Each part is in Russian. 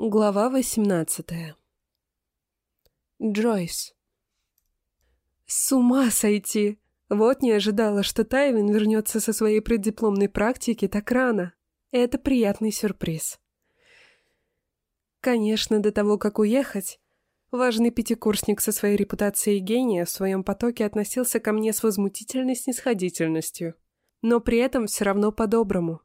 Глава 18 Джойс С ума сойти! Вот не ожидала, что Тайвин вернется со своей преддипломной практики так рано. Это приятный сюрприз. Конечно, до того, как уехать, важный пятикурсник со своей репутацией гения в своем потоке относился ко мне с возмутительной снисходительностью, но при этом все равно по-доброму.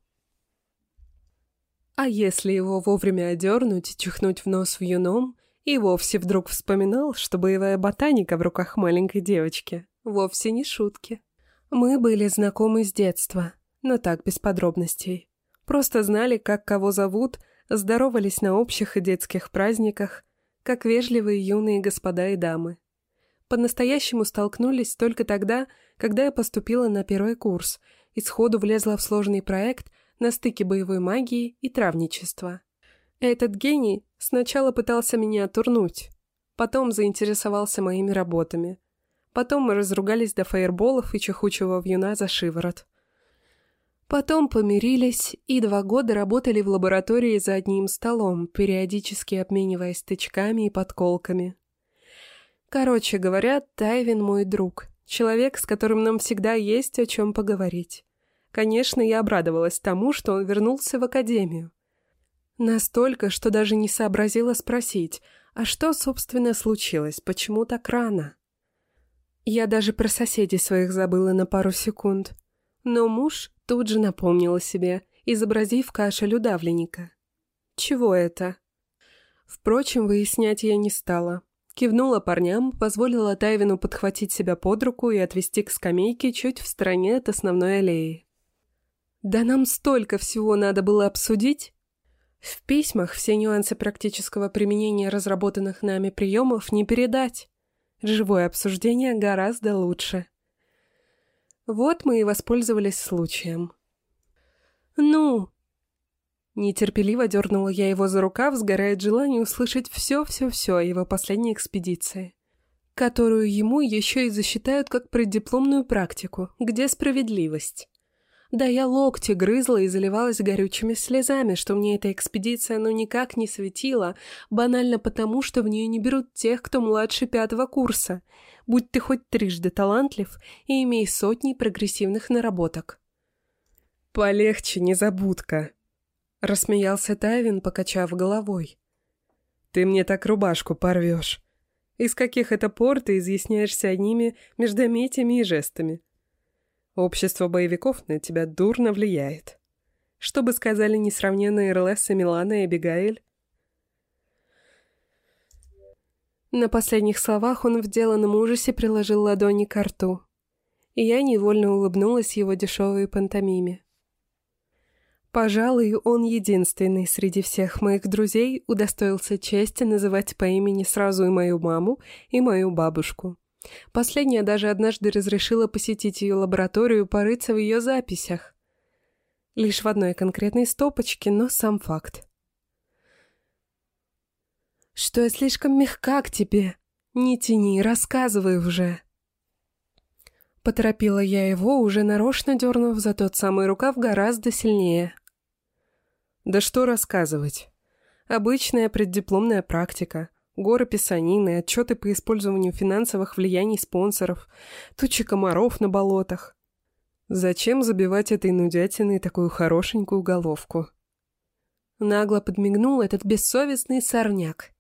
А если его вовремя одернуть, чихнуть в нос в юном, и вовсе вдруг вспоминал, что боевая ботаника в руках маленькой девочки вовсе не шутки. Мы были знакомы с детства, но так без подробностей. Просто знали, как кого зовут, здоровались на общих и детских праздниках, как вежливые юные господа и дамы. По-настоящему столкнулись только тогда, когда я поступила на первый курс и сходу влезла в сложный проект – на стыке боевой магии и травничества. Этот гений сначала пытался меня отурнуть, потом заинтересовался моими работами. Потом мы разругались до фаерболов и чехучего вьюна за шиворот. Потом помирились и два года работали в лаборатории за одним столом, периодически обмениваясь тычками и подколками. Короче говоря, Тайвин мой друг, человек, с которым нам всегда есть о чем поговорить. Конечно, я обрадовалась тому, что он вернулся в академию. Настолько, что даже не сообразила спросить, а что, собственно, случилось, почему так рано? Я даже про соседей своих забыла на пару секунд. Но муж тут же напомнил о себе, изобразив кашель удавленника. Чего это? Впрочем, выяснять я не стала. Кивнула парням, позволила Тайвину подхватить себя под руку и отвести к скамейке чуть в стороне от основной аллеи. Да нам столько всего надо было обсудить. В письмах все нюансы практического применения разработанных нами приемов не передать. Живое обсуждение гораздо лучше. Вот мы и воспользовались случаем. «Ну!» Нетерпеливо дернула я его за рукав, сгорает желание услышать все-все-все о его последней экспедиции, которую ему еще и засчитают как преддипломную практику, где справедливость. Да я локти грызла и заливалась горючими слезами, что мне эта экспедиция ну никак не светила, банально потому, что в нее не берут тех, кто младше пятого курса. Будь ты хоть трижды талантлив и имей сотни прогрессивных наработок. «Полегче, незабудка», — рассмеялся Тайвин, покачав головой. «Ты мне так рубашку порвешь. Из каких это пор ты изъясняешься одними междометиями и жестами?» Общество боевиков на тебя дурно влияет. Что бы сказали несравненные Рлесса, Милана и Абигаэль? На последних словах он в деланном ужасе приложил ладони к рту. И я невольно улыбнулась его дешевой пантомиме. Пожалуй, он единственный среди всех моих друзей удостоился чести называть по имени сразу и мою маму, и мою бабушку. Последняя даже однажды разрешила посетить ее лабораторию порыться в ее записях. Лишь в одной конкретной стопочке, но сам факт. «Что я слишком мягка к тебе? Не тяни, рассказывай уже!» Поторопила я его, уже нарочно дернув за тот самый рукав гораздо сильнее. «Да что рассказывать? Обычная преддипломная практика. Горы писанины, отчеты по использованию финансовых влияний спонсоров, тучи комаров на болотах. Зачем забивать этой нудятиной такую хорошенькую головку? Нагло подмигнул этот бессовестный сорняк.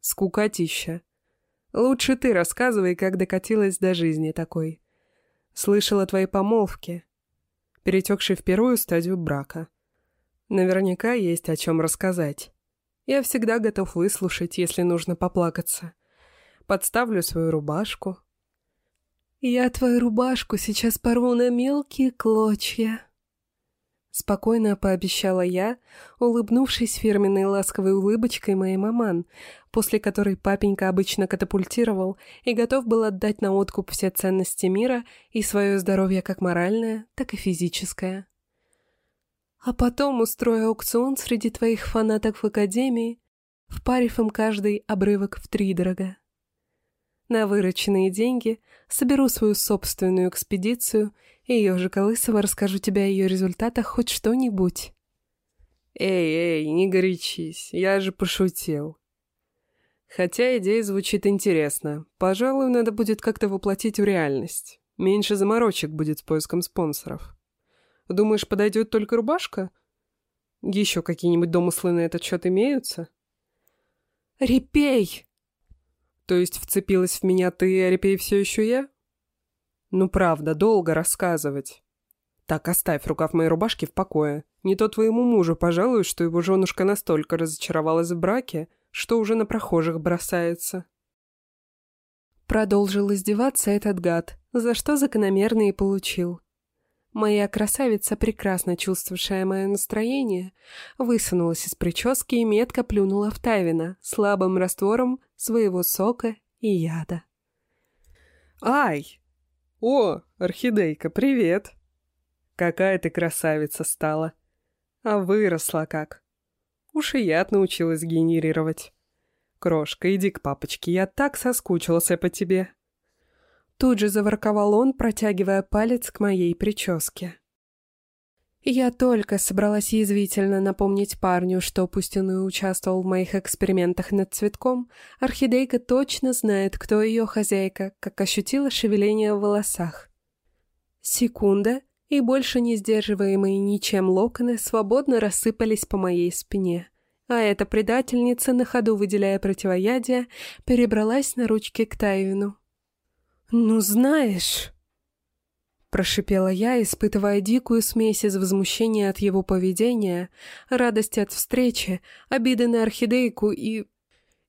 Скукотища. Лучше ты рассказывай, как докатилась до жизни такой. Слышала твои помолвки, перетекшей в первую стадию брака. Наверняка есть о чем рассказать. Я всегда готов выслушать, если нужно поплакаться. Подставлю свою рубашку. Я твою рубашку сейчас порву на мелкие клочья. Спокойно пообещала я, улыбнувшись фирменной ласковой улыбочкой моей маман, после которой папенька обычно катапультировал и готов был отдать на откуп все ценности мира и свое здоровье как моральное, так и физическое. А потом устрою аукцион среди твоих фанаток в Академии, впарив им каждый обрывок в три дорога. На вырученные деньги соберу свою собственную экспедицию, и, ежика Лысого, расскажу тебе о ее результатах хоть что-нибудь. Эй, эй, не горячись, я же пошутил. Хотя идея звучит интересно. Пожалуй, надо будет как-то воплотить в реальность. Меньше заморочек будет с поиском спонсоров. Думаешь, подойдет только рубашка? Еще какие-нибудь домыслы на этот счет имеются? Репей! То есть вцепилась в меня ты, а Репей все еще я? Ну правда, долго рассказывать. Так, оставь рукав моей рубашки в покое. Не то твоему мужу пожалуй, что его женушка настолько разочаровалась в браке, что уже на прохожих бросается. Продолжил издеваться этот гад, за что закономерно и получил. Моя красавица, прекрасно чувствовавшая мое настроение, высунулась из прически и метко плюнула в Тайвина слабым раствором своего сока и яда. «Ай! О, орхидейка, привет! Какая ты красавица стала! А выросла как! Уж и яд научилась генерировать. Крошка, иди к папочке, я так соскучился по тебе!» Тут же заворковал он, протягивая палец к моей прическе. Я только собралась язвительно напомнить парню, что пусть участвовал в моих экспериментах над цветком, орхидейка точно знает, кто ее хозяйка, как ощутила шевеление в волосах. Секунда, и больше не сдерживаемые ничем локоны свободно рассыпались по моей спине, а эта предательница, на ходу выделяя противоядие, перебралась на ручки к Тайвину. «Ну, знаешь...» Прошипела я, испытывая дикую смесь из возмущения от его поведения, радости от встречи, обиды на орхидейку и...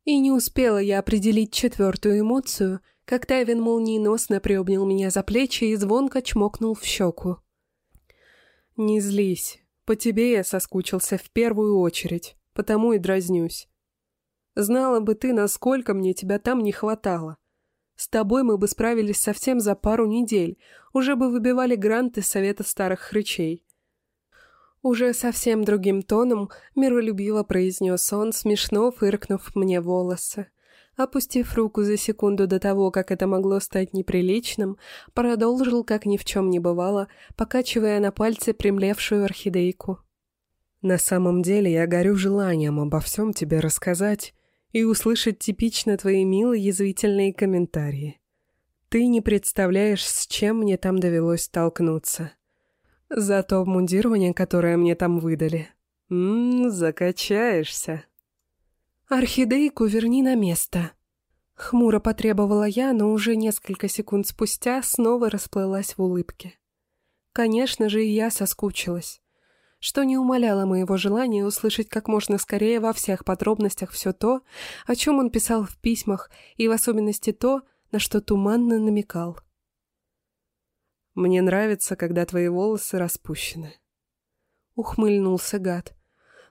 И не успела я определить четвертую эмоцию, как Тайвин молниеносно приобнял меня за плечи и звонко чмокнул в щеку. «Не злись. По тебе я соскучился в первую очередь, потому и дразнюсь. Знала бы ты, насколько мне тебя там не хватало. С тобой мы бы справились совсем за пару недель, уже бы выбивали гранты Совета Старых Хрычей». Уже совсем другим тоном миролюбиво произнес он, смешно фыркнув мне волосы. Опустив руку за секунду до того, как это могло стать неприличным, продолжил, как ни в чем не бывало, покачивая на пальце примлевшую орхидейку. «На самом деле я горю желанием обо всем тебе рассказать и услышать типично твои милые язвительные комментарии. Ты не представляешь, с чем мне там довелось столкнуться. За то обмундирование, которое мне там выдали. Ммм, закачаешься. Орхидейку верни на место. Хмуро потребовала я, но уже несколько секунд спустя снова расплылась в улыбке. Конечно же, и я соскучилась что не умаляло моего желания услышать как можно скорее во всех подробностях все то, о чем он писал в письмах, и в особенности то, на что туманно намекал. «Мне нравится, когда твои волосы распущены», — ухмыльнулся гад,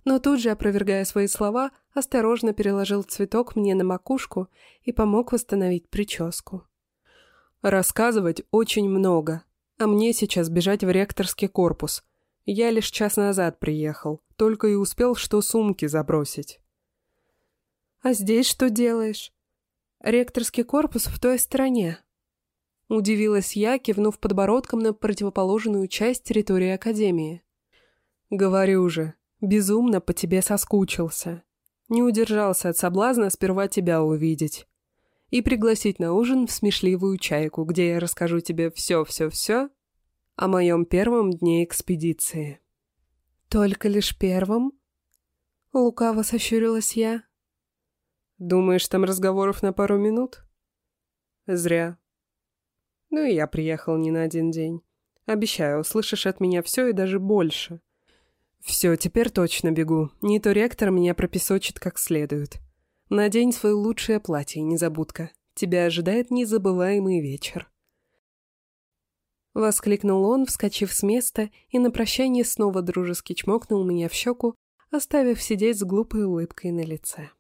но тут же, опровергая свои слова, осторожно переложил цветок мне на макушку и помог восстановить прическу. «Рассказывать очень много, а мне сейчас бежать в ректорский корпус», я лишь час назад приехал, только и успел что сумки забросить. «А здесь что делаешь?» «Ректорский корпус в той стороне». Удивилась я, кивнув подбородком на противоположную часть территории Академии. «Говорю же, безумно по тебе соскучился. Не удержался от соблазна сперва тебя увидеть. И пригласить на ужин в смешливую чайку, где я расскажу тебе все-все-все о моем первом дне экспедиции. «Только лишь первом?» Лукаво сощурилась я. «Думаешь, там разговоров на пару минут?» «Зря. Ну и я приехал не на один день. Обещаю, услышишь от меня все и даже больше. Все, теперь точно бегу. Не то ректор меня пропесочит как следует. Надень свое лучшее платье, незабудка. Тебя ожидает незабываемый вечер. Воскликнул он, вскочив с места, и на прощание снова дружески чмокнул меня в щеку, оставив сидеть с глупой улыбкой на лице.